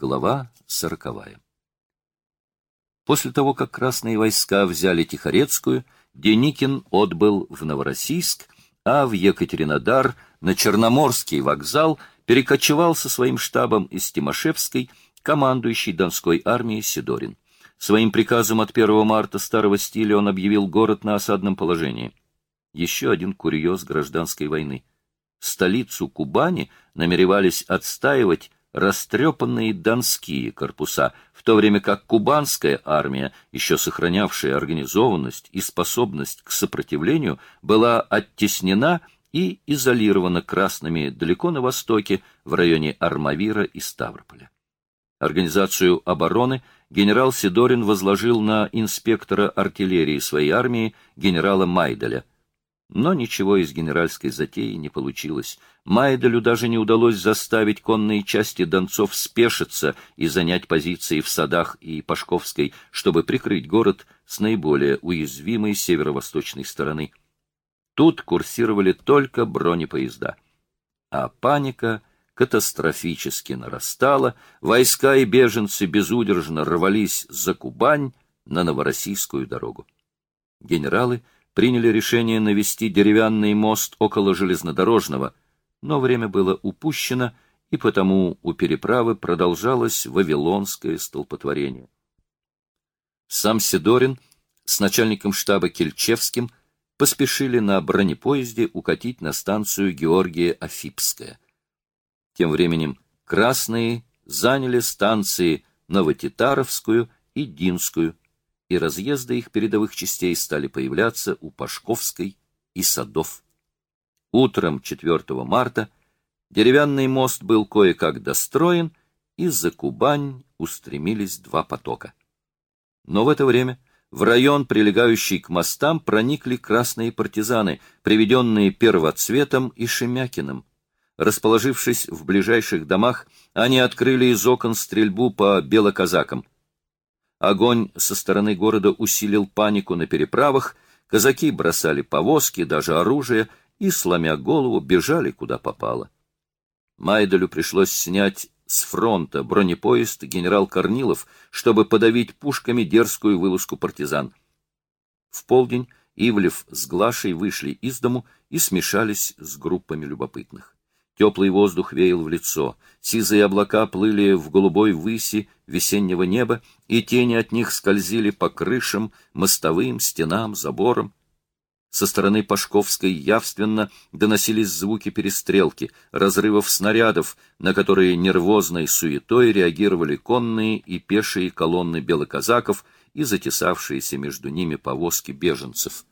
Глава сороковая. После того, как красные войска взяли Тихорецкую, Деникин отбыл в Новороссийск, а в Екатеринодар на Черноморский вокзал перекочевал со своим штабом из Тимошевской командующий Донской армией Сидорин. Своим приказом от 1 марта старого стиля он объявил город на осадном положении. Еще один курьез гражданской войны. Столицу Кубани намеревались отстаивать растрепанные донские корпуса, в то время как кубанская армия, еще сохранявшая организованность и способность к сопротивлению, была оттеснена и изолирована красными далеко на востоке, в районе Армавира и Ставрополя. Организацию обороны генерал Сидорин возложил на инспектора артиллерии своей армии генерала Майдаля, но ничего из генеральской затеи не получилось. Майделю даже не удалось заставить конные части донцов спешиться и занять позиции в Садах и Пашковской, чтобы прикрыть город с наиболее уязвимой северо-восточной стороны. Тут курсировали только бронепоезда. А паника катастрофически нарастала, войска и беженцы безудержно рвались за Кубань на Новороссийскую дорогу. Генералы — приняли решение навести деревянный мост около железнодорожного, но время было упущено, и потому у переправы продолжалось вавилонское столпотворение. Сам Сидорин с начальником штаба Кельчевским поспешили на бронепоезде укатить на станцию Георгия Афипская. Тем временем красные заняли станции Новотитаровскую и Динскую, и разъезды их передовых частей стали появляться у Пашковской и Садов. Утром 4 марта деревянный мост был кое-как достроен, и за Кубань устремились два потока. Но в это время в район, прилегающий к мостам, проникли красные партизаны, приведенные Первоцветом и Шемякиным. Расположившись в ближайших домах, они открыли из окон стрельбу по белоказакам. Огонь со стороны города усилил панику на переправах, казаки бросали повозки, даже оружие, и, сломя голову, бежали куда попало. Майдалю пришлось снять с фронта бронепоезд генерал Корнилов, чтобы подавить пушками дерзкую вылазку партизан. В полдень Ивлев с Глашей вышли из дому и смешались с группами любопытных. Теплый воздух веял в лицо, сизые облака плыли в голубой выси весеннего неба, и тени от них скользили по крышам, мостовым, стенам, заборам. Со стороны Пашковской явственно доносились звуки перестрелки, разрывов снарядов, на которые нервозной суетой реагировали конные и пешие колонны белоказаков и затесавшиеся между ними повозки беженцев.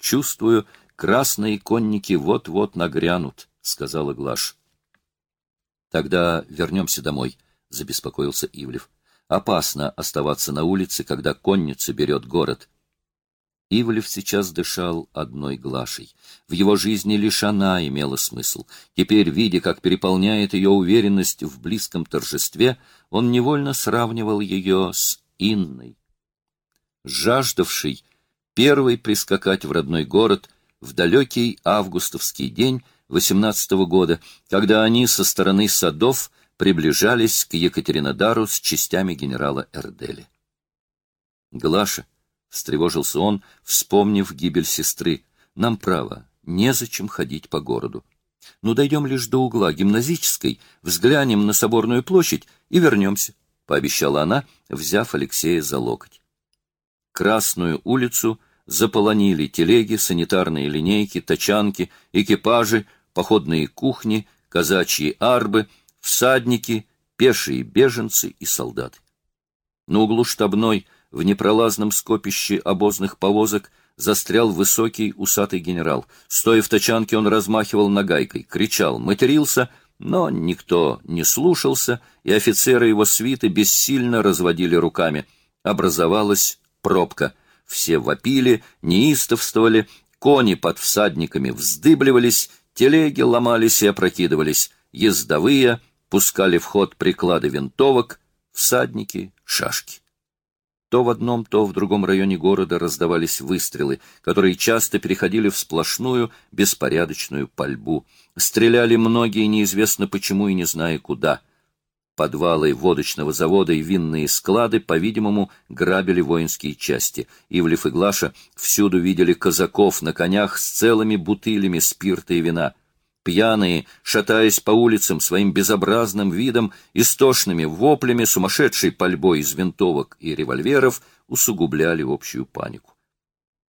Чувствую, красные конники вот-вот нагрянут. — сказала Глаш. — Тогда вернемся домой, — забеспокоился Ивлев. — Опасно оставаться на улице, когда конница берет город. Ивлев сейчас дышал одной Глашей. В его жизни лишь она имела смысл. Теперь, видя, как переполняет ее уверенность в близком торжестве, он невольно сравнивал ее с Инной. Жаждавший первый прискакать в родной город в далекий августовский день, 18 -го года, когда они со стороны садов приближались к Екатеринодару с частями генерала Эрдели. «Глаша», — встревожился он, вспомнив гибель сестры, — «нам право, незачем ходить по городу. Ну, дойдем лишь до угла гимназической, взглянем на Соборную площадь и вернемся», — пообещала она, взяв Алексея за локоть. Красную улицу заполонили телеги, санитарные линейки, тачанки, экипажи, походные кухни, казачьи арбы, всадники, пешие беженцы и солдаты. На углу штабной, в непролазном скопище обозных повозок, застрял высокий усатый генерал. Стоя в тачанке, он размахивал нагайкой, кричал, матерился, но никто не слушался, и офицеры его свиты бессильно разводили руками. Образовалась пробка. Все вопили, неистовствовали, кони под всадниками вздыбливались, Телеги ломались и опрокидывались, ездовые пускали в ход приклады винтовок, всадники — шашки. То в одном, то в другом районе города раздавались выстрелы, которые часто переходили в сплошную, беспорядочную пальбу. Стреляли многие неизвестно почему и не зная куда. Подвалы водочного завода и винные склады, по-видимому, грабили воинские части. Ивлев и Глаша всюду видели казаков на конях с целыми бутылями спирта и вина. Пьяные, шатаясь по улицам своим безобразным видом, истошными воплями, сумасшедшей пальбой из винтовок и револьверов усугубляли общую панику.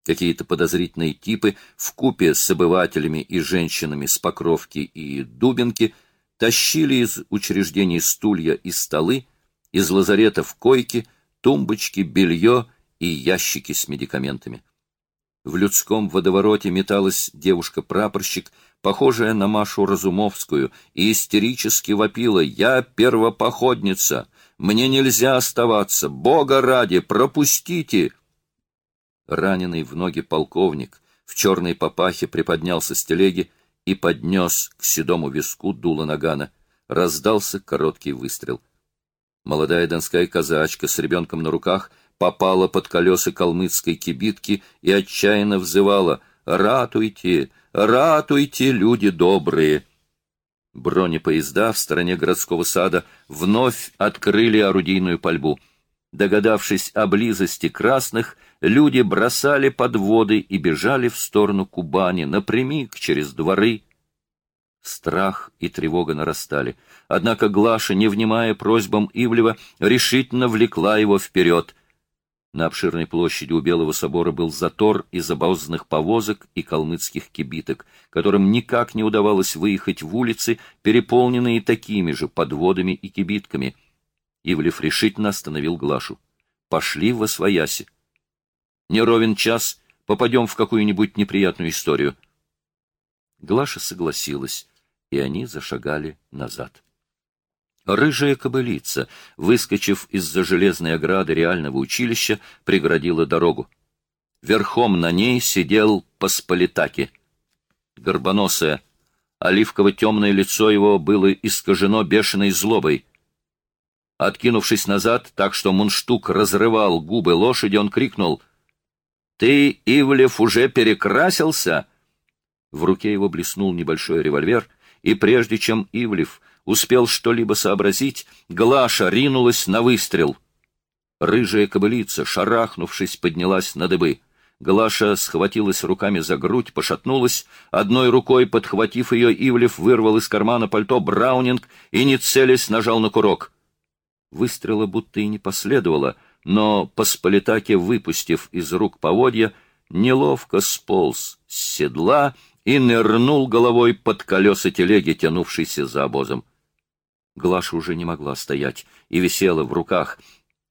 Какие-то подозрительные типы в купе с обывателями и женщинами с Покровки и Дубинки – тащили из учреждений стулья и столы, из лазаретов койки, тумбочки, белье и ящики с медикаментами. В людском водовороте металась девушка-прапорщик, похожая на Машу Разумовскую, и истерически вопила «Я первопоходница! Мне нельзя оставаться! Бога ради, пропустите!» Раненый в ноги полковник в черной папахе приподнялся с телеги, и поднес к седому виску дуло нагана. Раздался короткий выстрел. Молодая донская казачка с ребенком на руках попала под колеса калмыцкой кибитки и отчаянно взывала «Ратуйте! Ратуйте, люди добрые!» Бронепоезда в стороне городского сада вновь открыли орудийную пальбу. Догадавшись о близости красных, люди бросали подводы и бежали в сторону Кубани, напрямик через дворы. Страх и тревога нарастали. Однако Глаша, не внимая просьбам Ивлева, решительно влекла его вперед. На обширной площади у Белого собора был затор из обозных повозок и калмыцких кибиток, которым никак не удавалось выехать в улицы, переполненные такими же подводами и кибитками. Ивлев решительно остановил Глашу. «Пошли во свояси. Не ровен час, попадем в какую-нибудь неприятную историю. Глаша согласилась, и они зашагали назад. Рыжая кобылица, выскочив из-за железной ограды реального училища, преградила дорогу. Верхом на ней сидел Посполитаки. Горбоносое, оливково-темное лицо его было искажено бешеной злобой. Откинувшись назад, так что мунштук разрывал губы лошади, он крикнул «Ты, Ивлев, уже перекрасился?» В руке его блеснул небольшой револьвер, и прежде чем Ивлев успел что-либо сообразить, Глаша ринулась на выстрел. Рыжая кобылица, шарахнувшись, поднялась на дыбы. Глаша схватилась руками за грудь, пошатнулась. Одной рукой, подхватив ее, Ивлев вырвал из кармана пальто Браунинг и, не целясь, нажал на курок. Выстрела будто и не последовало — но Посполитаки, выпустив из рук поводья, неловко сполз с седла и нырнул головой под колеса телеги, тянувшейся за обозом. Глаша уже не могла стоять и висела в руках.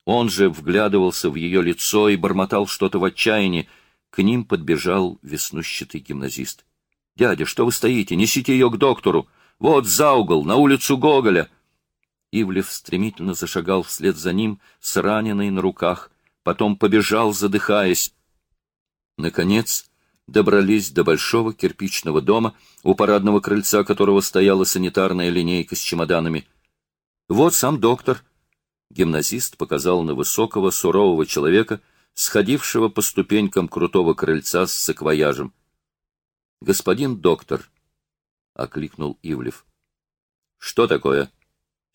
Он же вглядывался в ее лицо и бормотал что-то в отчаянии. К ним подбежал веснущатый гимназист. — Дядя, что вы стоите? Несите ее к доктору! Вот за угол, на улицу Гоголя! Ивлев стремительно зашагал вслед за ним с раненой на руках, потом побежал, задыхаясь. Наконец добрались до большого кирпичного дома, у парадного крыльца которого стояла санитарная линейка с чемоданами. Вот сам доктор. Гимназист показал на высокого, сурового человека, сходившего по ступенькам крутого крыльца с саквояжем. — Господин доктор, — окликнул Ивлев. — Что такое? —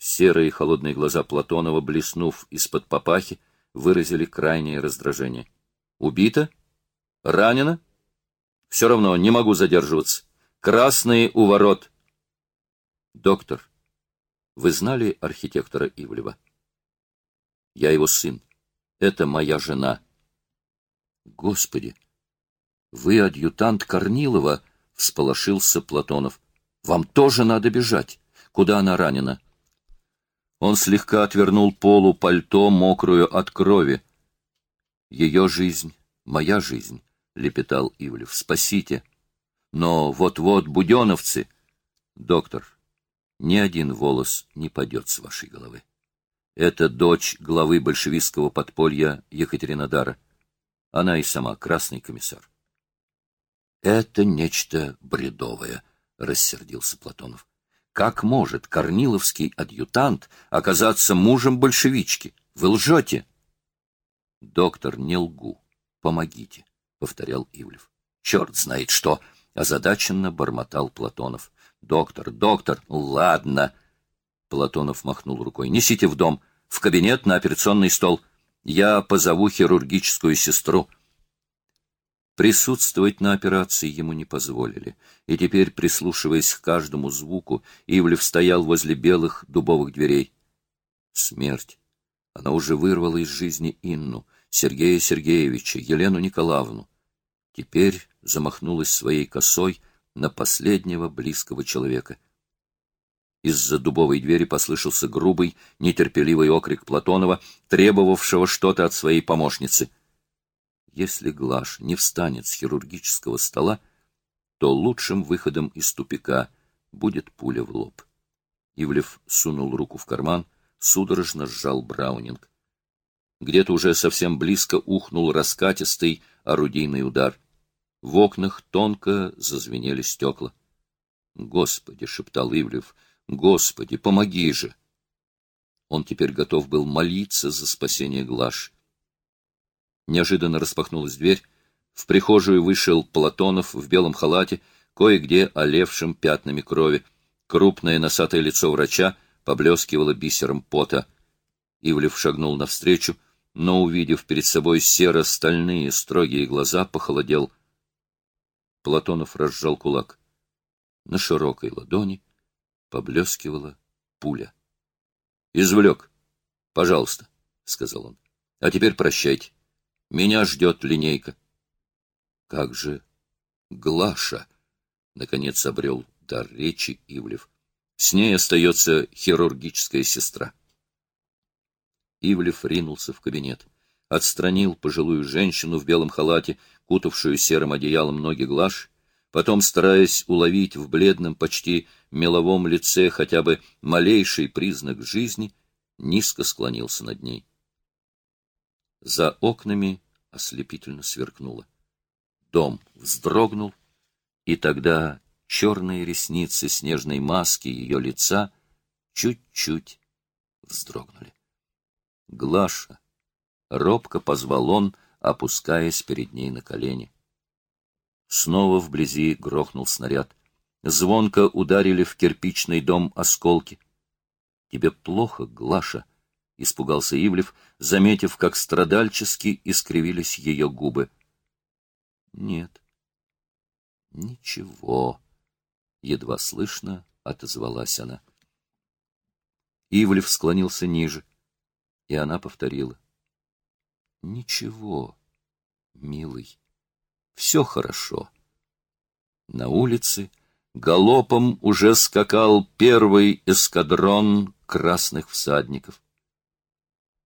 Серые холодные глаза Платонова, блеснув из-под папахи, выразили крайнее раздражение. «Убита? Ранена? Все равно не могу задерживаться. Красные у ворот!» «Доктор, вы знали архитектора Ивлева?» «Я его сын. Это моя жена». «Господи! Вы адъютант Корнилова!» — всполошился Платонов. «Вам тоже надо бежать. Куда она ранена?» Он слегка отвернул полу пальто, мокрую от крови. «Ее жизнь — моя жизнь», — лепетал Ивлев. «Спасите! Но вот-вот буденовцы...» «Доктор, ни один волос не падет с вашей головы. Это дочь главы большевистского подполья Екатеринодара. Она и сама красный комиссар». «Это нечто бредовое», — рассердился Платонов. Как может корниловский адъютант оказаться мужем большевички? Вы лжете. — Доктор, не лгу. Помогите, — повторял Ивлев. — Черт знает что! — озадаченно бормотал Платонов. — Доктор, доктор, ладно. Платонов махнул рукой. «Несите в дом, в кабинет на операционный стол. Я позову хирургическую сестру». Присутствовать на операции ему не позволили, и теперь, прислушиваясь к каждому звуку, Ивлев стоял возле белых дубовых дверей. Смерть. Она уже вырвала из жизни Инну, Сергея Сергеевича, Елену Николаевну. Теперь замахнулась своей косой на последнего близкого человека. Из-за дубовой двери послышался грубый, нетерпеливый окрик Платонова, требовавшего что-то от своей помощницы — если Глаш не встанет с хирургического стола, то лучшим выходом из тупика будет пуля в лоб. Ивлев сунул руку в карман, судорожно сжал Браунинг. Где-то уже совсем близко ухнул раскатистый орудийный удар. В окнах тонко зазвенели стекла. «Господи!» — шептал Ивлев. «Господи, помоги же!» Он теперь готов был молиться за спасение Глаш. Неожиданно распахнулась дверь. В прихожую вышел Платонов в белом халате, кое-где олевшим пятнами крови. Крупное носатое лицо врача поблескивало бисером пота. Ивлев шагнул навстречу, но, увидев перед собой серо-стальные строгие глаза, похолодел. Платонов разжал кулак. На широкой ладони поблескивала пуля. — Извлек. — Пожалуйста, — сказал он. — А теперь прощайте. Меня ждет линейка. Как же Глаша? Наконец обрел дар речи Ивлев. С ней остается хирургическая сестра. Ивлев ринулся в кабинет. Отстранил пожилую женщину в белом халате, кутавшую серым одеялом ноги Глаш, потом, стараясь уловить в бледном, почти меловом лице хотя бы малейший признак жизни, низко склонился над ней. За окнами ослепительно сверкнуло. Дом вздрогнул, и тогда черные ресницы снежной маски ее лица чуть-чуть вздрогнули. Глаша! Робко позвал он, опускаясь перед ней на колени. Снова вблизи грохнул снаряд. Звонко ударили в кирпичный дом осколки. — Тебе плохо, Глаша? — испугался Ивлев, заметив, как страдальчески искривились ее губы. — Нет. — Ничего, — едва слышно отозвалась она. Ивлев склонился ниже, и она повторила. — Ничего, милый, все хорошо. На улице галопом уже скакал первый эскадрон красных всадников.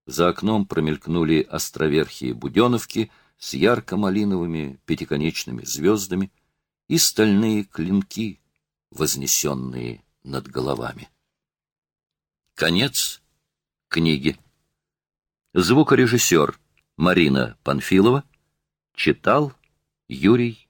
За окном промелькнули островерхие буденовки с ярко-малиновыми пятиконечными звездами и стальные клинки, вознесенные над головами. Конец книги. Звукорежиссер Марина Панфилова читал Юрий